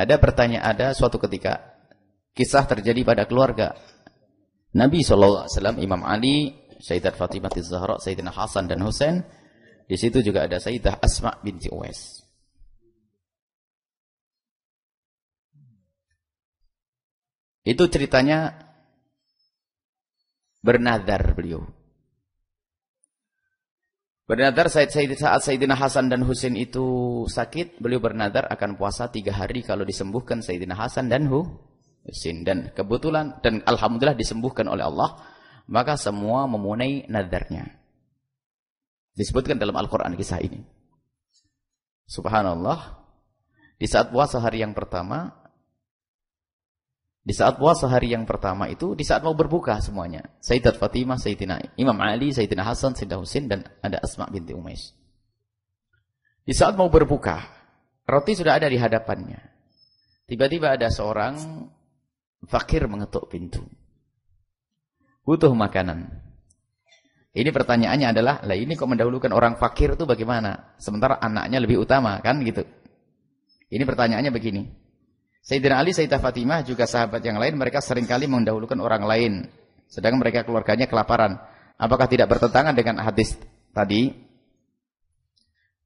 Ada pertanyaan, ada suatu ketika kisah terjadi pada keluarga Nabi SAW, Imam Ali, Sayyidat Fatimah Zahra, Sayyidina Hasan dan Husain. Di situ juga ada Sayyidah Asma binti Uwais. Itu ceritanya bernadar beliau. Bernadar saat Sayyidina Hasan dan Husain itu sakit, beliau bernadar akan puasa tiga hari kalau disembuhkan Sayyidina Hasan dan Husain. Dan kebetulan, dan Alhamdulillah disembuhkan oleh Allah, maka semua memunai nadarnya. Disebutkan dalam Al-Quran kisah ini. Subhanallah, di saat puasa hari yang pertama, di saat puasa hari yang pertama itu, di saat mau berbuka semuanya. Sayyidat Fatimah, Sayyidina Imam Ali, Sayyidina Hasan, Sayyidina Husin, dan ada Asma binti Umais. Di saat mau berbuka, roti sudah ada di hadapannya. Tiba-tiba ada seorang fakir mengetuk pintu. Butuh makanan. Ini pertanyaannya adalah, lah ini kok mendahulukan orang fakir itu bagaimana? Sementara anaknya lebih utama, kan gitu. Ini pertanyaannya begini. Sayyidina Ali, Sayyidah Fatimah juga sahabat yang lain mereka sering kali mendahulukan orang lain sedangkan mereka keluarganya kelaparan. Apakah tidak bertentangan dengan hadis tadi?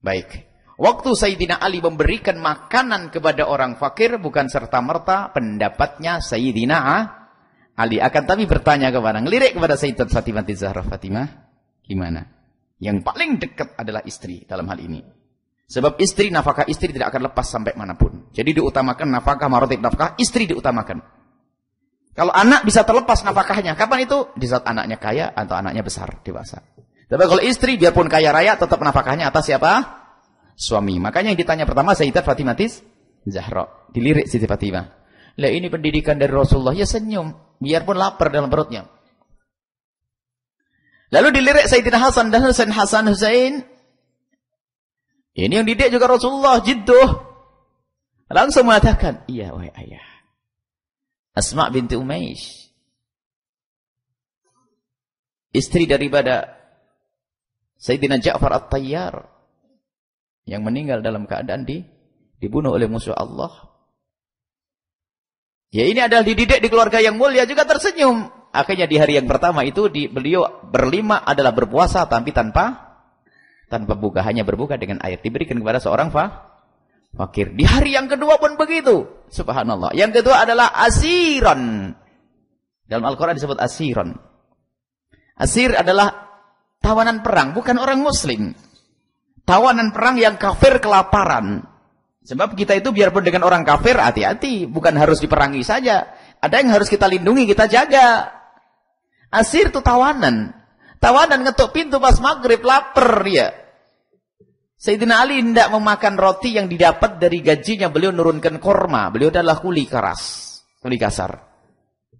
Baik. Waktu Sayyidina Ali memberikan makanan kepada orang fakir bukan serta-merta pendapatnya Sayyidina Ali akan tapi bertanya kepada ngelirik kepada Sayyidah Fatimah Zahra Fatimah gimana? Yang paling dekat adalah istri dalam hal ini. Sebab istri, nafkah istri tidak akan lepas sampai mana pun. Jadi diutamakan nafkah, marotib nafkah, istri diutamakan. Kalau anak bisa terlepas nafkahnya, kapan itu? Di saat anaknya kaya atau anaknya besar, dewasa. Tapi kalau istri, biarpun kaya raya, tetap nafkahnya atas siapa? Suami. Makanya yang ditanya pertama, Sayyidat Fatimatis Zahra. Dilirik Siti Fatimah. Lah ini pendidikan dari Rasulullah, ya senyum. Biarpun lapar dalam perutnya. Lalu dilirik Sayyidina Hasan dan Husain Hasan Husain ini yang didik juga Rasulullah jidduh. Langsung mengatakan, iya wahai ayah. Asma binti Umais. Istri daripada Sayyidina Ja'far At-Tayyar. Yang meninggal dalam keadaan di, dibunuh oleh musuh Allah. Ya ini adalah dididik di keluarga yang mulia juga tersenyum. Akhirnya di hari yang pertama itu di, beliau berlima adalah berpuasa tapi tanpa tanpa buka, hanya berbuka dengan air. Diberikan kepada seorang fa, fakir. Di hari yang kedua pun begitu. Subhanallah. Yang kedua adalah asiran. Dalam Al-Quran disebut asiran. Asir adalah tawanan perang, bukan orang muslim. Tawanan perang yang kafir kelaparan. Sebab kita itu biarpun dengan orang kafir, hati-hati. Bukan harus diperangi saja. Ada yang harus kita lindungi, kita jaga. Asir itu tawanan. Tawanan ngetuk pintu pas maghrib, lapar ya. Sayyidina Ali tidak memakan roti yang didapat dari gajinya. Beliau nurunkan korma. Beliau adalah kuli keras. Kuli kasar.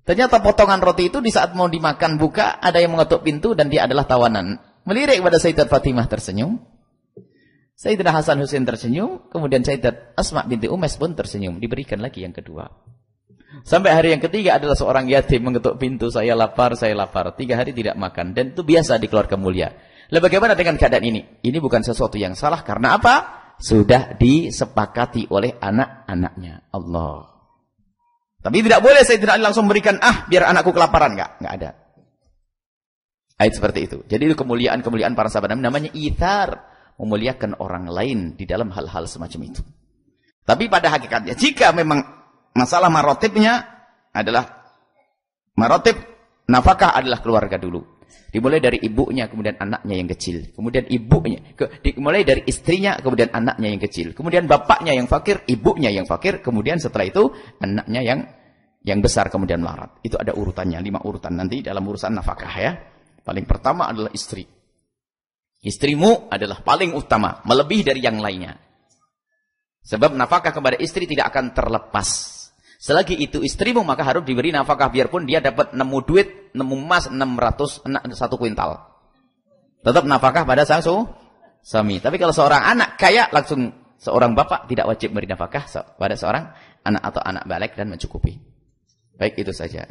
Ternyata potongan roti itu di saat mau dimakan buka, ada yang mengetuk pintu dan dia adalah tawanan. Melirik kepada Sayyidat Fatimah tersenyum. Sayyidina Hasan Hussein tersenyum. Kemudian Sayyidat Asma binti Umes pun tersenyum. Diberikan lagi yang kedua. Sampai hari yang ketiga adalah seorang yatim mengetuk pintu, saya lapar, saya lapar. Tiga hari tidak makan. Dan itu biasa di keluarga mulia. Lalu bagaimana dengan keadaan ini? Ini bukan sesuatu yang salah. Karena apa? Sudah disepakati oleh anak-anaknya. Allah. Tapi tidak boleh saya tidak langsung memberikan, ah biar anakku kelaparan. Enggak, enggak ada. Ayat seperti itu. Jadi itu kemuliaan-kemuliaan para sahabat namanya ithar. Memuliakan orang lain di dalam hal-hal semacam itu. Tapi pada hakikatnya, jika memang masalah marotipnya adalah marotip nafkah adalah keluarga dulu. Dimulai dari ibunya, kemudian anaknya yang kecil. Kemudian ibunya, ke, dimulai dari istrinya, kemudian anaknya yang kecil. Kemudian bapaknya yang fakir, ibunya yang fakir. Kemudian setelah itu anaknya yang yang besar kemudian melarat. Itu ada urutannya, lima urutan nanti dalam urusan nafkah ya. Paling pertama adalah istri. Istrimu adalah paling utama, melebihi dari yang lainnya. Sebab nafkah kepada istri tidak akan terlepas. Selagi itu istrimu maka harus diberi nafkah biarpun dia dapat nemu duit, nemu emas 600 satu kuintal. Tetap nafkah pada sang suami. Tapi kalau seorang anak kaya langsung seorang bapak tidak wajib beri nafkah pada seorang anak atau anak balik dan mencukupi. Baik itu saja.